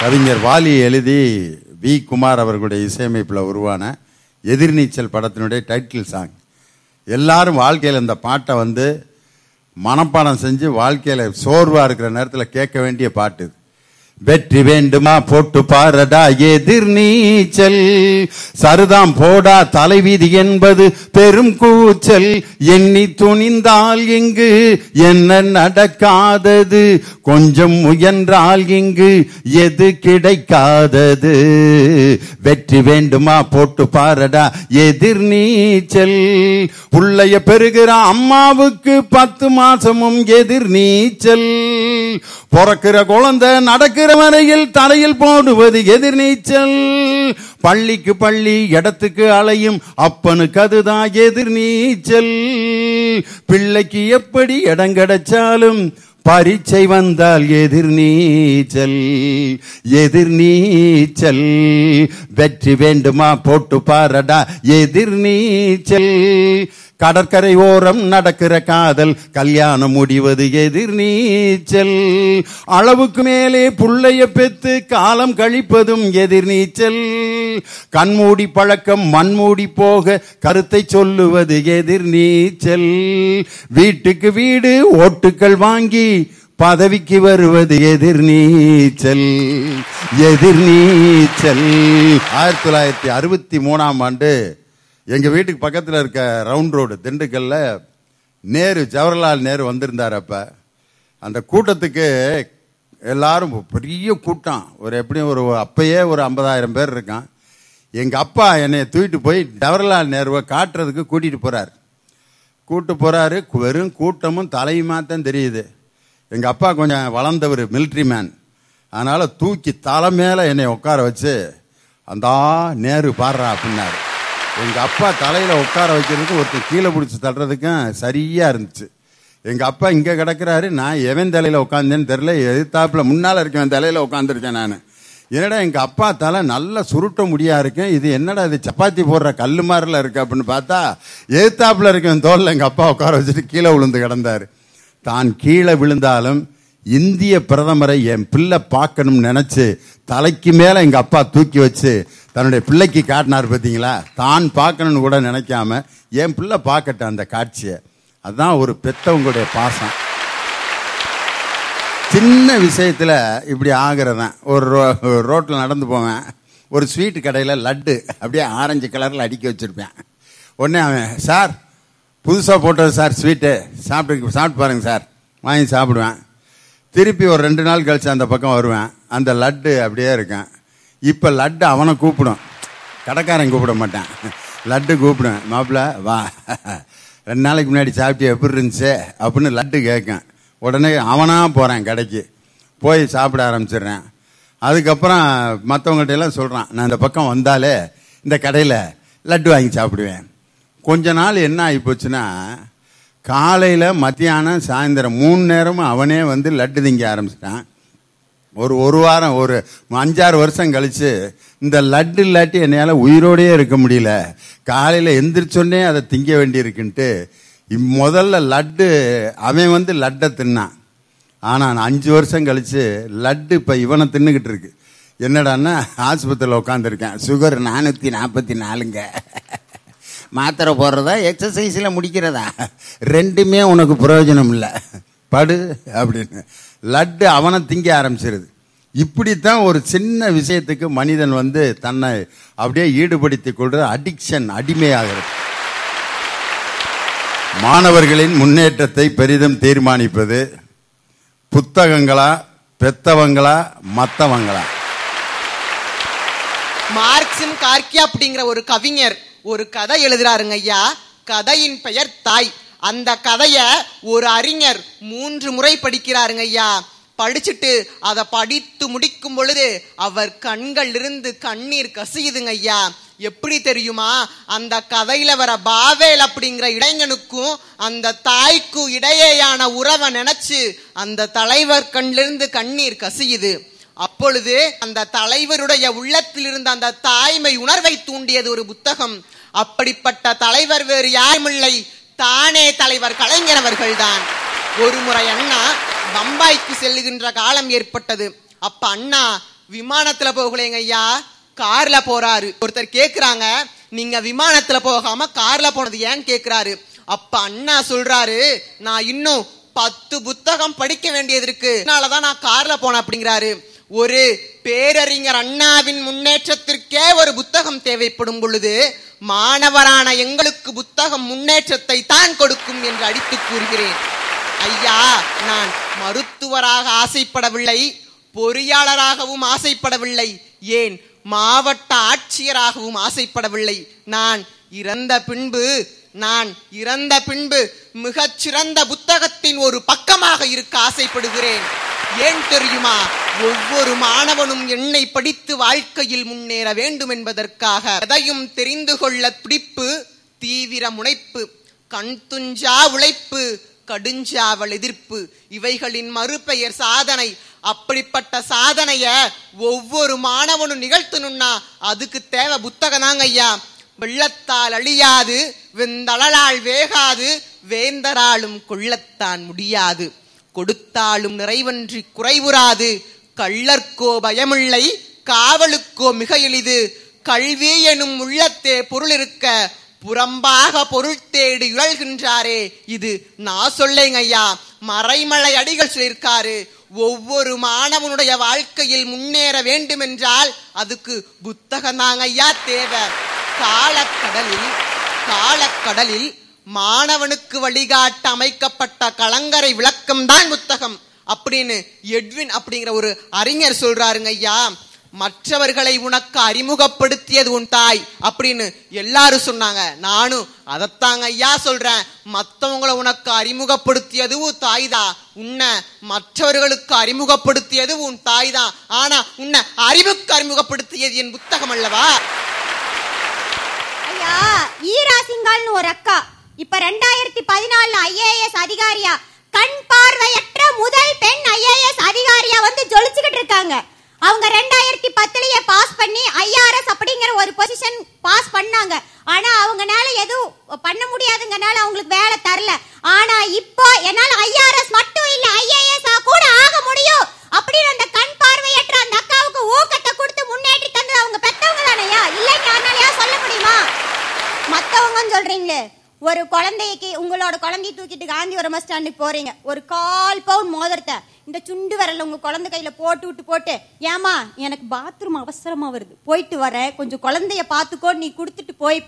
கவிஞர் வாலி எழுதி வி. குமார் அவர்களுடைய இசையமைப்பில் உருவான எதிர்நீச்சல் படத்தினுடைய டைட்டில் சாங் எல்லாரும் வாழ்க்கையில் இந்த பாட்டை வந்து மனப்பாடம் செஞ்சு வாழ்க்கையில் சோர்வாக இருக்கிற நேரத்தில் கேட்க வேண்டிய பாட்டு வெற்றி வேண்டுமா போட்டு பாரடா எதிர் நீச்சல். சருதாம் போடா தலைவிதி என்பது பெரும் கூச்சல். எண்ணி துணிந்தால் இங்கு என்ன நடக்காதது? கொஞ்சம் முயன்றால் இங்கு எது கிடைக்காதது? வெற்றி வேண்டுமா போட்டு பாரடா எதிர் நீச்சல். புள்ளைய பெறுகிற அம்மாவுக்கு பத்து மாசமும் எதிர் நீச்சல். பிறக்கிற குழந்தை நடக்கிற வரையில் தலையில் போடுவது எதிர்நீச்சல். பள்ளிக்கு பள்ளி இடத்துக்கு அலையும் அப்பனுக்கு அதுதான் எதிர்நீச்சல். பிள்ளைக்கு எப்படி இடம் கிடைச்சாலும் பரீட்சை வந்தால் எதிர்நீச்சல். எதிர்நீச்சல். வெற்றி வேண்டுமா போட்டு பாரடா எதிர்நீச்சல். கடற்கரை ஓரம் நடக்கிற காதல் கல்யாணம் முடிவது எதிர்நீச்சல் அளவுக்கு மேலே புள்ளைய பெத்து காலம் கழிப்பதும் எதிர்நீச்சல் கண்மூடி பழக்கம் மண்மூடி போக கருத்தை சொல்லுவது எதிர்நீச்சல் வீட்டுக்கு வீடு ஓட்டுக்கள் வாங்கி பதவிக்கு வருவது எதிர்நீச்சல் எதிர்நீச்சல் ஆயிரத்தி தொள்ளாயிரத்தி அறுபத்தி மூணாம் ஆண்டு எங்கள் வீட்டுக்கு பக்கத்தில் இருக்க ரவுண்ட் ரோடு திண்டுக்கல்ல நேரு ஜவஹர்லால் நேரு வந்திருந்தார் அப்போ. அந்த கூட்டத்துக்கு எல்லாரும் பெரிய கூட்டம். ஒரு எப்படியும் ஒரு அப்பயே ஒரு ஐம்பதாயிரம் பேர் இருக்கான். எங்கள் அப்பா என்னை தூக்கிட்டு போய் ஜவஹர்லால் நேருவை காட்டுறதுக்கு கூட்டிகிட்டு போகிறார் கூட்டு போகிறாரு வெறும் கூட்டமும் தலையுமா தான் தெரியுது. எங்கள் அப்பா கொஞ்சம் வளர்ந்தவர் மிலிட்ரி மேன் அதனால் தூக்கி தலை மேலே என்னை உட்கார வச்சு அந்தா நேரு பாடுறா அப்படின்னாரு. எங்கள் அப்பா தலையில் உட்கார வைக்கிறதுக்கு ஒருத்தர் கீழே பிடிச்சி தள்ளுறதுக்கும் சரியாக இருந்துச்சு. எங்கள் அப்பா இங்கே கிடக்குறாரு நான் எவன் தலையில் உட்காந்தேன்னு தெரில எதிர்த்தாப்பில் முன்னால் இருக்கவன் தலையில் உட்காந்துருக்கேன் நான். என்னடா எங்கள் அப்பா தலை நல்லா சுருட்ட முடியா இருக்கேன் இது என்னடா இது சப்பாத்தி போடுற கல் மாதிரில இருக்கு அப்படின்னு பார்த்தா எதிர்த்தாப்பில் இருக்கேன் தோல்ல எங்கள் அப்பா உட்கார வச்சுட்டு கீழே விழுந்து கிடந்தார். தான் கீழே விழுந்தாலும் இந்திய பிரதமரை என் பிள்ளை பார்க்கணும்னு நினைச்சு தலைக்கு மேல எங்க அப்பா தூக்கி வச்சு தன்னுடைய பிள்ளைக்கு காட்டினார் பார்த்தீங்களா? தான் பார்க்கணும்னு கூட நினைக்காம என் பிள்ளை பார்க்கட்ட அந்த காட்சியை. அதுதான் ஒரு பெத்தவங்களுடைய பாசம். சின்ன விஷயத்தில் இப்படி ஆகிறதான். ஒரு ரோ- ரோட்டில் நடந்து போவேன். ஒரு ஸ்வீட்டு கடையில் லட்டு அப்படியே ஆரஞ்சு கலரில் அடுக்கி வச்சுருப்பேன். உடனே அவன் சார் புதுசாக போட்டது சார் ஸ்வீட்டு. சாப்பிட்டு சாப்பிட்டு பாருங்கள் சார். வாங்கி சாப்பிடுவேன். திருப்பி ஒரு ரெண்டு நாள் கழிச்சு அந்த பக்கம் வருவேன். அந்த லட்டு அப்படியே இருக்கேன். இப்போ லட்டு அவனை கூப்பிடும். கடைக்காரன் கூப்பிட மாட்டேன். லட்டு கூப்பிடுவேன். மாப்பிள்ள வா. ரெண்டு நாளைக்கு முன்னாடி சாப்பிட்டு எப்படி இருந்துச்சு? அப்படின்னு லட்டு கேட்கேன். உடனே அவனா போகிறேன் கடைக்கு. போய் சாப்பிட ஆரம்பிச்சிடுறேன். அதுக்கப்புறம் மற்றவங்கள்ட்ட எல்லாம் சொல்கிறான் நான் இந்த பக்கம் வந்தாலே இந்த கடையில் லட்டு வாங்கி சாப்பிடுவேன். கொஞ்ச நாள் என்ன ஆகி போச்சுன்னா காலையில் மத்தியானம் சாயந்தரம் மூணு நேரமும் அவனே வந்து லட்டு திங்க ஆரம்பிச்சிட்டான். ஒரு ஒரு வாரம் ஒரு அஞ்சாறு வருஷம் கழித்து இந்த லட்டு இல்லாட்டி என்னால் உயிரோடயே இருக்க முடியல. காலையில் எந்திரிச்சோடனே அதை திங்க வேண்டியிருக்குன்ட்டு இம் முதல்ல லட்டு அவன் வந்து லட்டை தின்னான். ஆனால் நான் அஞ்சு வருஷம் கழித்து லட்டு இப்போ இவனை தின்னுக்கிட்டு இருக்கு. என்னடான்னா ஆஸ்பத்திரியில் உட்காந்துருக்கேன் சுகர் நானூற்றி நாற்பத்தி நாலுங்க. மாத்திரை போடுறதா எக்ஸசைஸில் முடிக்கிறதா? ரெண்டுமே உனக்கு பிரயோஜனம் இல்லை படு அப்படின்னு. லட்டு அவனை திங்க ஆரம்பிச்சிருது. இப்படித்தான் ஒரு சின்ன விஷயத்துக்கு மனிதன் வந்து தன்னை அப்படியே ஈடுபடுத்திக் கொள்ற அடிக்ஷன் அடிமையாகிறது. மாணவர்களின் முன்னேற்றத்தை பெரிதும் தீர்மானிப்பது புத்தகங்களா பெத்தவங்களா மத்தவங்களா? மார்க்சின் கார்கியா அப்படிங்கிற ஒரு கவிஞர் ஒரு கதை எழுதுறாருங்க ஐயா. கதையின் பெயர் தாய். அந்த கதைய ஒரு அறிஞர் மூன்று முறை படிக்கிறாருங்க ஐயா. படிச்சுட்டு அதை படித்து முடிக்கும் பொழுது அவர் கண்கள் இருந்து கண்ணீர் கசியுதுங்க ஐயா. எப்படி தெரியுமா? அந்த கதையில வர பாவேல் அப்படிங்கிற இளைஞனுக்கும் அந்த தாய்க்கும் இடையேயான உறவை நினைச்சு அந்த தலைவர் கண்ணிலிருந்து கண்ணீர் கசியுது. அப்பொழுது அந்த தலைவருடைய உள்ளத்தில் இருந்த அந்த தாய்மை உணர்வை தூண்டியது ஒரு புத்தகம். அப்படிப்பட்ட தலைவர் வேறு யாருமில்லை. தானே தலைவர் கலைஞரவர்கள் தான் ஒரு முறை அண்ணா பம்பாய்க்கு செல்லுகின்ற காலம் ஏற்பட்டது. அப்ப அண்ணா விமானத்துல போகலைங்க ஐயா. கார்ல போறாரு. ஒருத்தர் கேக்குறாங்க நீங்க விமானத்துல போகாம கார்ல போனது ஏன்னு கேக்குறாரு. அப்ப அண்ணா சொல்றாரு நான் இன்னும் பத்து புத்தகம் படிக்க வேண்டியது இருக்கு. அதனாலதான் நான் கார்ல போனேன் அப்படிங்கிறாரு. ஒரு பேரறிஞர் அண்ணாவின் முன்னேற்றத்திற்கே ஒரு புத்தகம் தேவைப்படும் பொழுது மாணவரான எங்களுக்கு புத்தகம் முன்னேற்றத்தை தான் கொடுக்கும் என்று அடித்து கூறுகிறேன். ஐயா நான் மருத்துவராக ஆசைப்படவில்லை பொறியாளராகவும் ஆசைப்படவில்லை ஏன் மாவட்ட ஆட்சியராகவும் ஆசைப்படவில்லை. நான் இறந்த பின்பு நான் இறந்த பின்பு மிகச் சிறந்த புத்தகத்தின் ஒரு பக்கமாக இருக்க ஆசைப்படுகிறேன். ஏன் தெரியுமா? ஒவ்வொரு மாணவனும் என்னை படித்து வாழ்க்கையில் முன்னேற வேண்டும் என்பதற்காக எதையும் தெரிந்து கொள்ள துடிப்பு தீவிர முனைப்பு கண் துஞ்சா உழைப்பு கடுஞ்சாவல் எதிர்ப்பு இவைகளின் மறுபெயர் சாதனை. அப்படிப்பட்ட சாதனைய ஒவ்வொரு மாணவனும் நிகழ்த்தணும்னா அதுக்கு தேவை புத்தகம் தாங்க ஐயா வெள்ளத்தால் அழியாது வெந்தளலால் வேகாது வேந்தராலும் கொள்ளத்தான் முடியாது. கொடுத்தாலும் நிறைவன்றி குறைவுறாது. கள்ளர்க்கோ பயமில்லை காவலுக்கோ மிக எளிது. கல்வி எனும் உள்ளத்தே பொருள் இருக்க புறம்பாக பொருள் தேடி உழல்கின்றாரே இது நான் சொல்லேங்க ஐயா. மறைமலை அடிகள் சொல்லியிருக்காரு. ஒவ்வொரு மாணவனுடைய வாழ்க்கையில் முன்னேற வேண்டுமென்றால் அதுக்கு புத்தகம் தாங்க ஐயா தேவை. காலக்கடலில் காலக்கடலில் மாணவனுக்கு வழிகாட்ட அமைக்கப்பட்ட கலங்கரை விளக்கம் தான் புத்தகம். அப்படின்னு எட்வின் அப்படிங்கிற ஒரு அறிஞர் சொல்றாருங்க ஐயா மற்றவர்களை உனக்கு அறிமுகப்படுத்தியது உன் தாய் அப்படின்னு எல்லாரும் சொன்னாங்க. நானும் அதைத்தாங்க ஐயா சொல்றேன். மற்றவங்களை உனக்கு அறிமுகப்படுத்தியது உன் தாய் தான் உன்னை மற்றவர்களுக்கு அறிமுகப்படுத்தியது உன் தாய் தான் ஆனா உன்னை அறிவுக்கு அறிமுகப்படுத்தியது என் புத்தகம் அல்லவா? அக்கா ஈரா சிங்கால்னு ஒரு அக்கா. இப்ப ரெண்டாயிரத்தி பதினாலுல ஐஏஎஸ் அதிகாரியா? கண் பார்வையற்ற முதல் பெண் ஐஏஎஸ் அதிகாரியா வந்து ஜொலிச்சுக்கிட்டு இருக்காங்க. அவங்க ரெண்டாயிரத்தி பத்துலயே பாஸ் பண்ணி ஐஆர்எஸ் அப்படிங்கிற ஒரு பொசிஷன் பாஸ் பண்ணாங்க. ஆனா அவங்கனால எதுவும் பண்ண முடியாதுங்கனால அவங்களுக்கு வேலை தரல. ஆனா இப்போ என்னால ஐஆர்எஸ் மட்டும் இல்ல ஐஏஎஸ் கூட ஆக முடியும் அப்படின்னு அந்த கண் பார்வையற்ற அந்த அக்காவுக்கு ஊக்கத்தை கொடுத்து முன்னேற்றி தந்தது அவங்க பெத்தவங்க தானையா இல்லைன்னு யாருனாலயா சொல்ல முடியுமா மத்தவங்கன்னு சொல்றீங்களே? ஒரு குழந்தைக்கு உங்களோட குழந்தைய தூக்கிட்டு காந்திபுரம் பஸ் ஸ்டாண்டுக்கு போறீங்க. ஒரு கால் பவுன் மோதிரத்தை இந்த சுண்டு வரல உங்க குழந்தை கையில போட்டு விட்டு போட்டு ஏமா எனக்கு பாத்ரூம் அவசரமா வருது. போயிட்டு வரேன் கொஞ்சம் குழந்தைய பாத்துக்கோ. நீ கொடுத்துட்டு போய்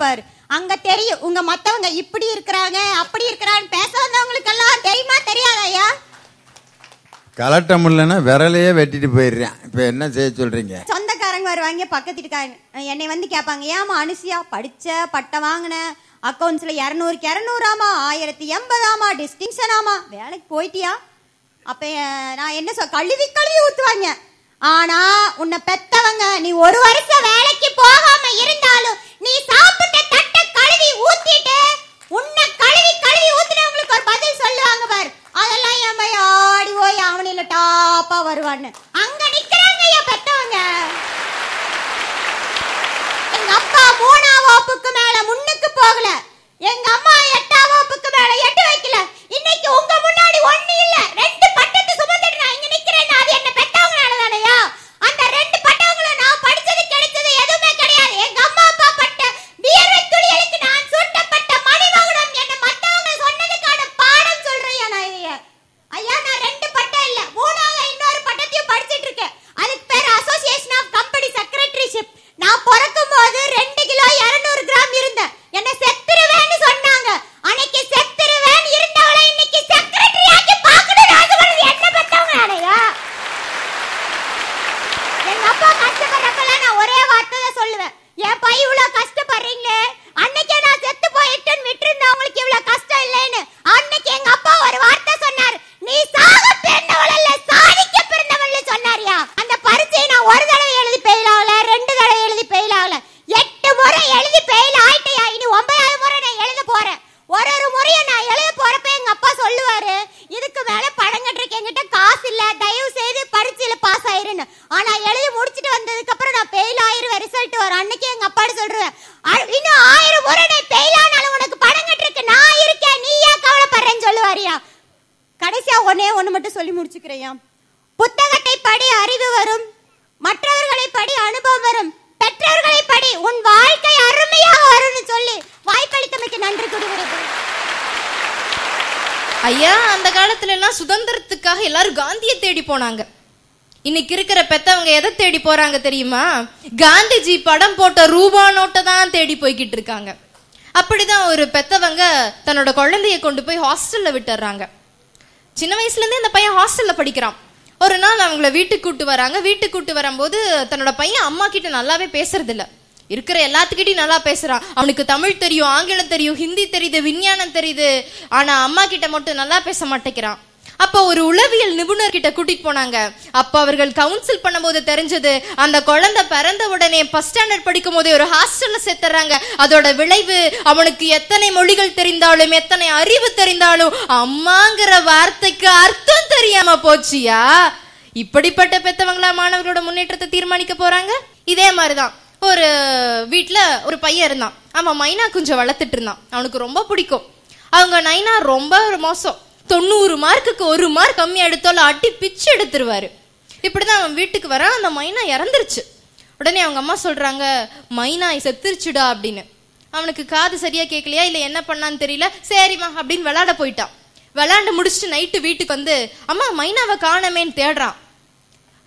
அங்க தெரியும். உங்க மத்தவங்க இப்படி இருக்கிறாங்க அப்படி இருக்கிறான்னு பேச வந்தவங்களுக்கு எல்லாம் தெரியுமா தெரியாதாயா கலட்ட முடியலன்னா விரலையே வெட்டிட்டு போயிடுறேன். இப்போ என்ன செய்ய சொல்றீங்க? சொந்தக்காரங்க வருவாங்க பக்கத்து வீட்டுக்காரங்க என்னை வந்து கேட்பாங்க ஏமா அனுசியா படிச்ச பட்டம் வாங்கின அக்கௌண்ட்ஸ்ல இரநூறுக்கு இரநூறாமா ஆயிரத்தி எண்பதாமா டிஸ்டிங்ஷன் ஆமா வேலைக்கு போயிட்டியா? அப்ப நான் என்ன சொல் கழுவி கழுவி ஊத்துவாங்க. ஆனா உன்னை பெத்தவங்க நீ ஒரு வருஷம் வேலைக்கு போகாம இருந்தாலும் நீ சாப்பிட்ட தட்டை கழுவி ஊத்திட்டு உன்னை கழுவி கழுவி ஊத்துனவங்களுக்கு ஒரு பதில் சொல்லுவாங்க பாரு. அதெல்லாம் என் பையன் ஆடி போய் அவனில டாப்பா வருவான்னு. அங்க நிக்கிறாங்க ஐயா பெத்தவங்க. எங்க அப்பா மூணாம் வகுப்புக்கு மேல முன்னுக்கு போகல. எங்க அம்மா எட்டாம் வகுப்புக்கு மேல எட்டு வைக்கல. இன்னைக்கு உங்க முன்னாடி ஒண்ணு இல்ல. ரெண்டு பட்டத்து சுமந்துட்டு நான் இங்க நிக்கிறேன் அது என்ன பெத்தவங்கனால தானையா அந்த ரெண்டு பட்டவங்கள நான் படிச்சது கிடைச்சது எதுவுமே கிடையாது எங்க அம்மா அப்பா பட்ட வியர்வை துளிகளுக்கு நான் சூட்டப்பட்ட மணிமகுடம் என்ன மத்தவங்க சொன்னதுக்கான பாடம் சொல்றேன் நான் ஐயா ஐயா நான் ரெண்டு பட்டம் இல்ல மூணாவது இன்னொரு பட்டத்தையும் படிச்சிட்டு இருக்கேன் அதுக்கு பேர் அசோசியேஷன் ஆஃப் கம்பெனி செக்ரட்டரிஷிப் நான் பிறக்கும் போது ரெண்டு கிலோ இருநூறு கிராம் இருந்தேன் என்ன செத்துருவேன்னு சொன்னாங்க அன்னைக்கு செத்துருவேன் இருந்தவளை இன்னைக்கு செக்ரட்டரி ஆக்கி பார்க்கணும் ஆசைப்படுறது என்ன பெற்றவங்க நானையா எங்க அப்பா கஷ்டப்படுறப்பெல்லாம் நான் ஒரே வார்த்தை தான் சொல்லுவேன் என் பை இவ்வளவு கஷ்டப்படுறீங்களே அன்னைக்கே நான் செத்து போயிட்டுன்னு விட்டுருந்தா உங்களுக்கு இவ்வளவு கஷ்டம் இல்லைன்னு அன்னைக்கு எங்க அப்பா ஒரு வார்த்தை சொன்னார் நீ சாக பிறந்தவள் அல்ல சாதிக்க பிறந்தவள் சொன்னாரியா அந்த பரீட்சையை நான் ஒரு தடவை எழுதி பெயில் ஆகல ரெண்டு தடவை எழுதி பெயில் ஆகல எட்டு முறை எழுதி பெயில் ஆயிட்டையா இனி ஒன்பதாவது முறை நான் எழுத போறேன் ஒரு ஒரு முறையும் நான் எழுத போறப்ப எங்க அப்பா சொல்லுவாரு இதுக்கு மேல பணம் கட்டுறதுக்கு என்கிட்ட காசு இல்ல தயவு செய்து பரீட்சையில பாஸ் ஆயிருன்னு ஆனா எழுதி முடிச்சிட்டு வந்ததுக்கு அப்புறம் நான் பெயில் ஆயிருவேன் ரிசல்ட் வரும் அன்னைக்கு எங்க அப்பாடு சொல்றேன் "அ- இன்னும் ஆயிரம் முறை நீ பெயில் ஆனாலும் உனக்கு பணம் கட்டுறதுக்கு நான் இருக்கேன் நீ ஏன் கவலைப்படுறேன்னு சொல்லுவாரியா ஒன்று மட்டும் சொல்லி முடிச்சுக்கிறையா புத்தகத்தை படி அறிவு வரும். மற்றவர்களை படி அனுபவம் வரும். பெற்றவர்களை படி உன் வாழ்க்கை அருமையாக வரும்னு சொல்லி வாய்ப்பளித்தமைக்கு நன்றி கூறுகிறது ஐயா அந்த காலத்துல எல்லாம் சுதந்திரத்துக்காக எல்லாரும் காந்தியை தேடி போனாங்க. இன்னைக்கு இருக்கிற பெத்தவங்க எதை தேடி போறாங்க தெரியுமா? காந்திஜி படம் போட்ட ரூபா நோட்டை தான் தேடி போய்கிட்டு இருக்காங்க. அப்படிதான் ஒரு பெத்தவங்க தன்னோட குழந்தைய கொண்டு போய் ஹாஸ்டல்ல விட்டுறாங்க. சின்ன வயசுல இருந்தே இந்த பையன் ஹாஸ்டல்ல படிக்கிறான். ஒரு நாள் அவங்கள வீட்டுக்கு கூட்டு வராங்க. வீட்டுக்கு கூட்டு வரும்போது தன்னோட பையன் அம்மா கிட்ட நல்லாவே பேசுறது இல்ல இருக்கிற எல்லாத்துக்கிட்டையும் நல்லா பேசுறான் அவனுக்கு தமிழ் தெரியும் ஆங்கிலம் தெரியும் ஹிந்தி தெரியுது விஞ்ஞானம் தெரியுது. ஆனா அம்மா கிட்ட மட்டும் நல்லா பேச மாட்டேங்கிறான். அப்ப ஒரு உளவியல் நிபுணர் கிட்ட கூட்டிட்டு போனாங்க. அப்ப அவர்கள் கவுன்சில் பண்ணும்போது தெரிஞ்சது அந்த குழந்தை பிறந்த உடனே ஃபர்ஸ்ட் ஸ்டாண்டர்ட் படிக்கும் போதே ஒரு ஹாஸ்டல்ல சேர்த்துறாங்க. அதோட விளைவு அவனுக்கு எத்தனை மொழிகள் தெரிந்தாலும் எத்தனை அறிவு தெரிந்தாலும் அம்மாங்கிற வார்த்தைக்கு அர்த்தம் தெரியாம போச்சியா? இப்படிப்பட்ட பெத்தவங்களா மாணவர்களோட முன்னேற்றத்தை தீர்மானிக்க போறாங்க? இதே மாதிரிதான். ஒரு வீட்ல ஒரு பையன் இருந்தான். அவன் மைனா கொஞ்சம் வளர்த்துட்டு இருந்தான். அவனுக்கு ரொம்ப பிடிக்கும். அவங்க நைனா ரொம்ப மோசம். தொண்ணூறு மார்க்குக்கு ஒரு மார்க் கம்மியா எடுத்தாலும் அடி பிச்சு எடுத்துருவாரு. இப்படிதான் அவன் வீட்டுக்கு வரான். அந்த மைனா இறந்துருச்சு. உடனே அவங்க அம்மா சொல்றாங்க மைனா செத்துருச்சுடா அப்படின்னு. அவனுக்கு காது சரியா கேட்கலையா? இல்ல என்ன பண்ணான்னு தெரியல. சரிம்மா அப்படின்னு விளையாட போயிட்டான். விளையாண்டு முடிச்சுட்டு நைட்டு வீட்டுக்கு வந்து அம்மா மைனாவை காணமேன்னு தேடுறான்.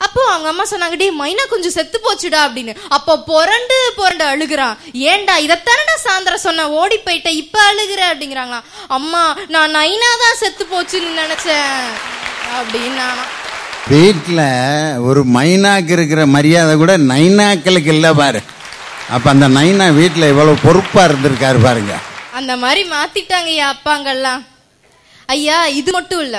அப்போ அவங்க அம்மா சொன்னாங்க டேய் மைனா கொஞ்சம் செத்து போச்சுடா அப்படின்னு. அப்போ புரண்டு புரண்டு அழுகுறான். ஏன்டா இதைத்தானடா சாயந்தர சொன்ன ஓடி போயிட்ட இப்ப அழுகுற? அப்படிங்கிறாங்களாம். அம்மா நான் நைனா தான் செத்து போச்சுன்னு நினைச்சேன். அப்படின்னா வீட்டில் ஒரு மைனாக்கு இருக்கிற மரியாதை கூட நைனாக்களுக்கு இல்லை பாரு. அப்போ அந்த நைனா வீட்டில் இவ்வளவு பொறுப்பாக இருந்திருக்காரு பாருங்க. அந்த மாதிரி மாத்திட்டாங்க ஐயா அப்பாங்கெல்லாம் ஐயா இது மட்டும் இல்ல.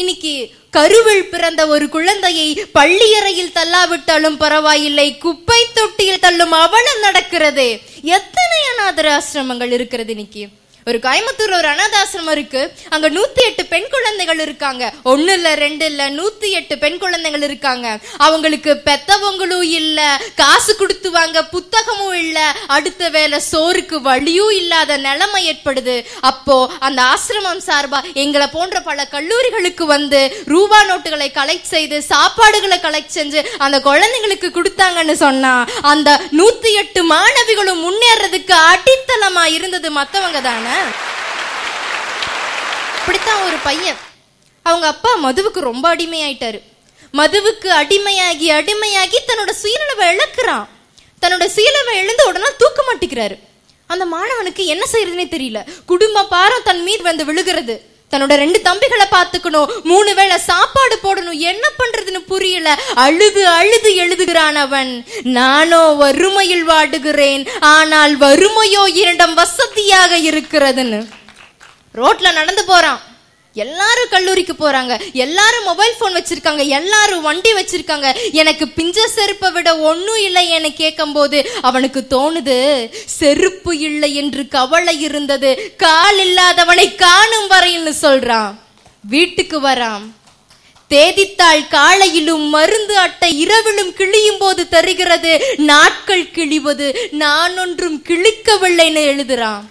இன்னைக்கு கருவில் பிறந்த ஒரு குழந்தையை பள்ளியறையில் தள்ளாவிட்டாலும் பரவாயில்லை குப்பை தொட்டியில் தள்ளும் அவலம் நடக்கிறது. எத்தனை அநாதர ஆசிரமங்கள் இருக்கிறது இன்னைக்கு? ஒரு கோயம்புத்தூர் ஒரு அனாதாசிரமம் இருக்கு. அங்க நூத்தி எட்டு பெண் குழந்தைகள் இருக்காங்க. ஒன்னு இல்ல ரெண்டு இல்ல நூத்தி எட்டு பெண் குழந்தைகள் இருக்காங்க. அவங்களுக்கு பெத்தவங்களும் இல்ல காசு கொடுத்து வாங்க புத்தகமும் இல்ல. அடுத்த வேலை சோறுக்கு வழியும் இல்லாத நிலைமை ஏற்படுது. அப்போ அந்த ஆசிரமம் சார்பா எங்களை போன்ற பல கல்லூரிகளுக்கு வந்து ரூபா நோட்டுகளை கலெக்ட் செய்து சாப்பாடுகளை கலெக்ட் செஞ்சு அந்த குழந்தைங்களுக்கு கொடுத்தாங்கன்னு சொன்னா அந்த நூத்தி எட்டு மாணவிகளும் முன்னேறதுக்கு அடித்தளமா இருந்தது மத்தவங்க தானே? இப்படித்தான் ஒரு பையன். அவங்க அப்பா மதுவுக்கு ரொம்ப அடிமையாயிட்டாரு. மதுவுக்கு அடிமையாகி அடிமையாகி தன்னோட சுயநலவை இழக்கிறான். தன்னோட சுயநலவை இழந்து உடனே தூக்க மாட்டேங்கிறாரு அந்த மாணவனுக்கு என்ன செய்யறதுனே தெரியல. குடும்ப பாரம் தன் மீது வந்து விழுகிறது. தன்னோட ரெண்டு தம்பிகளை பாத்துக்கணும் மூணு வேளை சாப்பாடு போடணும். என்ன பண்றதுன்னு புரியல. அழுது அழுது எழுதுகிறான் அவன். நானோ வறுமையில் வாடுகிறேன். ஆனால் வறுமையோ இரண்டம் வசதியாக இருக்கிறதுன்னு. ரோட்ல நடந்து போறான். எல்லாரும் கல்லூரிக்கு போறாங்க. எல்லாரும் மொபைல் போன் வச்சிருக்காங்க. எல்லாரும் வண்டி வச்சிருக்காங்க. எனக்கு பிஞ்ச செருப்பை விட ஒண்ணும் இல்லைன்னு கேட்கும்போது. அவனுக்கு தோணுது செருப்பு இல்லை என்று கவலை இருந்தது. கால் இல்லாதவனை காணும் வரையில்னு சொல்றான். வீட்டுக்கு வரான். தேதித்தாள் காலையிலும் மருந்து அட்டை இரவிலும் கிழியும் போது தருகிறது. நாட்கள் கிழிவது. நான் ஒன்றும் கிழிக்கவில்லைன்னு எழுதுறான்.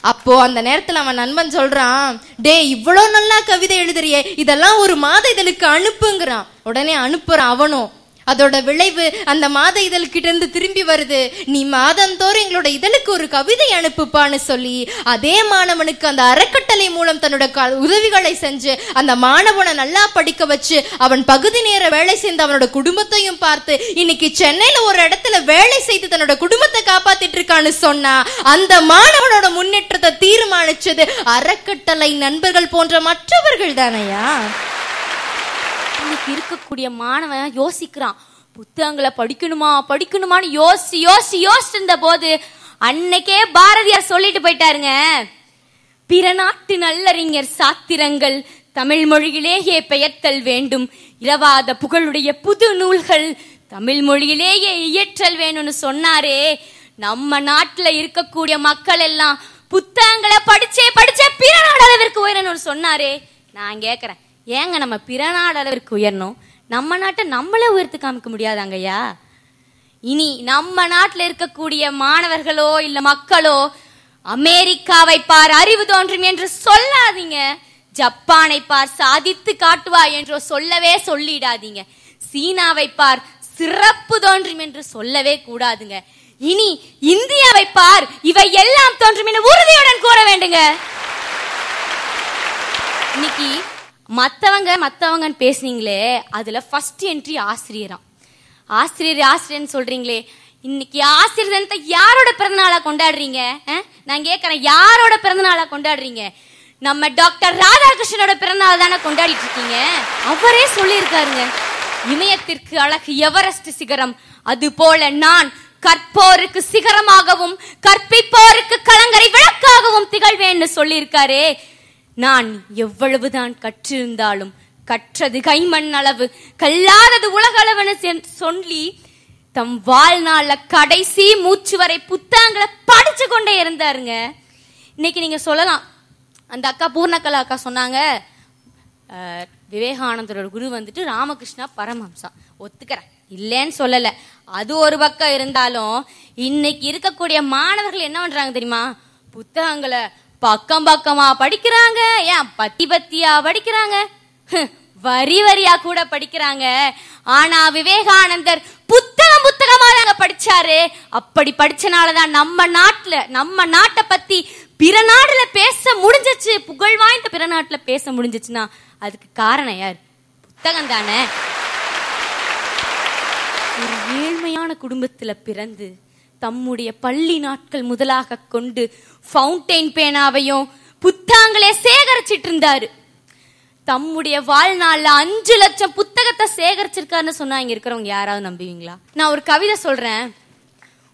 அப்போ அந்த நேரத்துல அவன் நண்பன் சொல்றான் டேய் இவ்வளோ நல்லா கவிதை எழுதுறியே இதெல்லாம் ஒரு மாத இதழுக்கு அனுப்புங்கிறான். உடனே அனுப்புறான் அவனும் அதோட விளைவு அந்த மாத இதழ்கிட்ட இருந்து திரும்பி வருது. நீ மாதந்தோறும் எங்களோட இதழுக்கு ஒரு கவிதை அனுப்புப்பான்னு சொல்லி அதே மாணவனுக்கு அந்த அறக்கட்டளை மூலம் தன்னோட க- உதவிகளை செஞ்சு அந்த மாணவனை நல்லா படிக்க வச்சு அவன் பகுதி நேர வேலை செய்து அவனோட குடும்பத்தையும் பார்த்து இன்னைக்கு சென்னையில ஒரு இடத்துல வேலை செய்து தன்னோட குடும்பத்தை காப்பாத்திட்டு இருக்கான்னு சொன்னா அந்த மாணவனோட முன்னேற்றத்தை தீர்மானிச்சது அறக்கட்டளை நண்பர்கள் போன்ற மற்றவர்கள் தானையா? இன்னைக்கு இருக்கக்கூடிய மாணவன் யோசிக்கிறான் புத்தகங்களை படிக்கணுமா? படிக்கணுமான்னு யோசி யோசி யோசிச்சிருந்த போது அன்னைக்கே பாரதியார் சொல்லிட்டு போயிட்டாருங்க. பிற நாட்டு நல்லறிஞர் சாத்திரங்கள் தமிழ் மொழியிலேயே பெயர்த்தல் வேண்டும். இரவாத புகழுடைய புது நூல்கள் தமிழ் மொழியிலேயே இயற்றல் வேணும்னு சொன்னாரே. நம்ம நாட்டுல இருக்கக்கூடிய மக்கள் எல்லாம் புத்தகங்களை படிச்சே படிச்சே பிற நாடு அளவிற்கு உயரணும்னு சொன்னாரே. நான் கேக்குறேன். ஏங்க நம்ம பிற நாடு அளவிற்கு உயரணும்? நம்ம நாட்டை நம்மளே உயர்த்து காமிக்க முடியாதாங்கய்யா இனி நம்ம நாட்டில் இருக்கக்கூடிய மாணவர்களோ இல்ல மக்களோ அமெரிக்காவை பார் அறிவு தோன்றும் என்று சொல்லாதீங்க. ஜப்பானை பார் சாதித்து காட்டுவா என்றோ சொல்லவே சொல்லிடாதீங்க. சீனாவை பார் சிறப்பு தோன்றும் என்று சொல்லவே கூடாதுங்க. இனி இந்தியாவை பார் இவை எல்லாம் தோன்றும் என உறுதியுடன் கூற வேண்டுங்க. இன்னைக்கு மற்றவங்க மற்றவங்கன்னு பேசுனீங்களே அதில் ஃபர்ஸ்ட் என்ட்ரி ஆசிரியரா ஆசிரியர் ஆசிரியர்னு சொல்றீங்களே இன்னைக்கு ஆசிரியர் தினத்தை யாரோட பிறந்தநாளா கொண்டாடுறீங்க? நான் கேட்குறேன் யாரோட பிறந்தநாளா கொண்டாடுறீங்க? நம்ம டாக்டர் ராதாகிருஷ்ணனோட பிறந்தநாள் தானே கொண்டாடிட்டு இருக்கீங்க? அவரே சொல்லியிருக்காருங்க. இமயத்திற்கு அழகு எவரெஸ்ட் சிகரம். அது போல நான் கற்போருக்கு சிகரமாகவும் கற்பிப்போருக்கு கலங்கரை விளக்காகவும் திகழ்வேன்னு சொல்லியிருக்காரே. நான் எவ்வளவுதான் கற்றிருந்தாலும் கற்றது கைமண் அளவு கல்லாதது உலகளவுன்னு சென்- சொல்லி தம் வாழ்நாள்ல கடைசி மூச்சு வரை புத்தகங்களை படிச்சு கொண்டே இருந்தாருங்க. இன்னைக்கு நீங்க சொல்லலாம். அந்த அக்கா பூர்ணக்கலா அக்கா சொன்னாங்க விவேகானந்தரோட குரு வந்துட்டு ராமகிருஷ்ணா பரமஹம்சா. ஒத்துக்கிறேன். இல்லைன்னு சொல்லல. அது ஒரு பக்கம் இருந்தாலும் இன்னைக்கு இருக்கக்கூடிய மாணவர்கள் என்ன பண்றாங்க தெரியுமா? புத்தகங்களை பக்கம் பக்கமா படிக்கிறாங்க ஏன் பத்தி பத்தியா படிக்கிறாங்க? வரி வரியா கூட படிக்கிறாங்க. ஆனா விவேகானந்தர் புத்தகம் புத்தகமா தாங்க படிச்சாரு. அப்படி படிச்சனாலதான் நம்ம நாட்டுல நம்ம நாட்டை பத்தி பிற நாடுல பேச முடிஞ்சிச்சு. புகழ் வாய்ந்த பிற நாட்டுல பேச முடிஞ்சிச்சுன்னா அதுக்கு காரணம் யார்? புத்தகம் தானே. ஒரு ஏழ்மையான குடும்பத்துல பிறந்து தம்முடைய பள்ளி நாட்கள் முதலாக கொண்டு ஃபவுண்டைன் பேனாவையும் புத்தாங்களே சேகரிச்சிட்டு இருந்தாரு தம்முடைய வாழ்நாள்ல அஞ்சு லட்சம் புத்தகத்தை சேகரிச்சிருக்காருன்னு சொன்னா இங்க இருக்கிறவங்க யாராவது நம்புவீங்களா? நான் ஒரு கவிதை சொல்றேன்.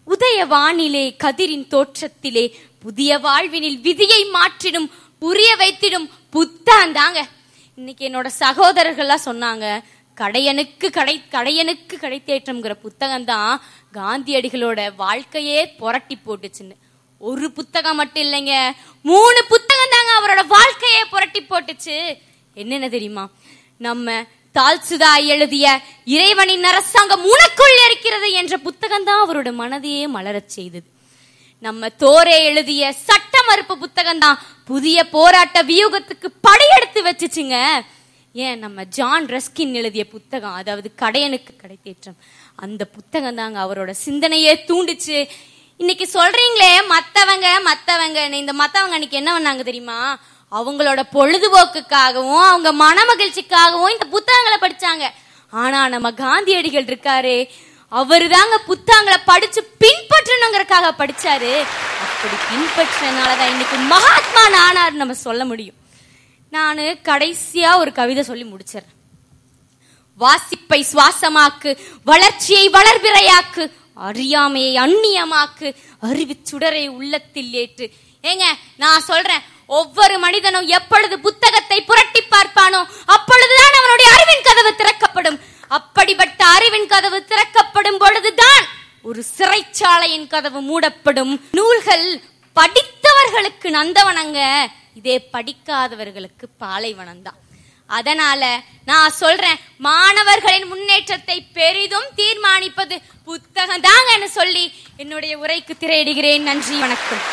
உதய வானிலே கதிரின் தோற்றத்திலே புதிய வாழ்வினில் விதியை மாற்றிடும் புரிய வைத்திடும் புத்தான் தாங்க. இன்னைக்கு என்னோட சகோதரர்கள்லாம் சொன்னாங்க கடையனுக்கு கடை கடையனுக்கு கடைத்தேற்றம்ங்கிற புத்தகம் தான் காந்தியடிகளோட வாழ்க்கையே புரட்டி போட்டுச்சுன்னு. ஒரு புத்தகம் மட்டும் இல்லைங்க. மூணு புத்தகம் தாங்க அவரோட வாழ்க்கையே புரட்டி போட்டுச்சு. என்னென்ன தெரியுமா? நம்ம தால்சுதா எழுதிய இறைவனின் அரசாங்கம் உனக்குள் இருக்கிறது என்ற புத்தகம் தான் அவரோட மனதையே மலரச் செய்தது. நம்ம தோரே எழுதிய சட்ட மறுப்பு புத்தகம் தான் புதிய போராட்ட வியூகத்துக்கு படையெடுத்து வச்சுச்சுங்க. ஏன் நம்ம ஜான் ரஸ்கின் எழுதிய புத்தகம் அதாவது கடையனுக்கு கடைத்தேற்றம். அந்த புத்தகம் தாங்க அவரோட சிந்தனையே தூண்டுச்சு. இன்னைக்கு சொல்றீங்களே மத்தவங்க மத்தவங்க இந்த மத்தவங்க அன்னைக்கு என்ன பண்ணாங்க தெரியுமா? அவங்களோட பொழுதுபோக்குக்காகவும் அவங்க மன மகிழ்ச்சிக்காகவும் இந்த புத்தகங்களை படிச்சாங்க. ஆனா நம்ம காந்தியடிகள் இருக்காரு அவரு தாங்க புத்தகங்களை படிச்சு பின்பற்றணுங்கிறதுக்காக படிச்சாரு. அப்படி பின்பற்றினாலதான் இன்னைக்கு மகாத்மா ஆனார் நம்ம சொல்ல முடியும். நான் கடைசியா ஒரு கவிதை சொல்லி முடிச்சிடுறேன் வாசிப்பை சுவாசமாக்கு வளர்ச்சியை வளர்பிறையாக்கு அறியாமையை அந்நியமாக்கு அறிவு சுடரை உள்ளத்தில் ஏற்று. ஏங்க நான் சொல்றேன் ஒவ்வொரு மனிதனும் எப்பொழுது புத்தகத்தை புரட்டி பார்ப்பானோ அப்பொழுதுதான் அவனுடைய அறிவின் கதவு திறக்கப்படும். அப்படிப்பட்ட அறிவின் கதவு திறக்கப்படும் பொழுதுதான் ஒரு சிறைச்சாலையின் கதவு மூடப்படும். நூல்கள் படித்தவர்களுக்கு நந்தவனங்க. இதே படிக்காதவர்களுக்கு பாலைவனம் தான் அதனால நான் சொல்றேன் மாணவர்களின் முன்னேற்றத்தை பெரிதும் தீர்மானிப்பது புத்தகம் தாங்கன்னு சொல்லி என்னுடைய உரைக்கு திரையிடுகிறேன். நன்றி வணக்கம்.